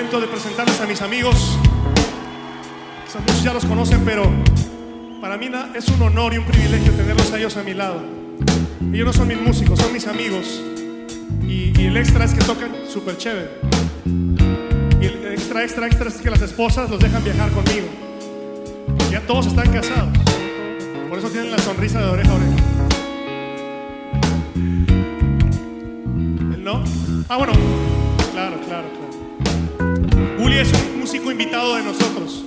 momento de presentarles a mis amigos. Quizás muchos ya los conocen, pero para mí es un honor y un privilegio tenerlos a ellos a mi lado. Ellos no son mis músicos, son mis amigos. Y, y el extra es que tocan súper chévere. Y el extra, extra, extra es que las esposas los dejan viajar conmigo. Ya todos están casados. Por eso tienen la sonrisa de oreja a oreja. ¿El no? Ah, bueno. Claro, claro, claro. Invitado de nosotros.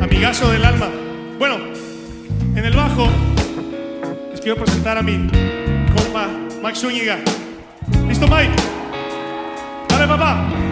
Amigazo del alma. Bueno, en el bajo les quiero presentar a mi compa Mike Zúñiga. ¿Listo, Mike? Dale, papá.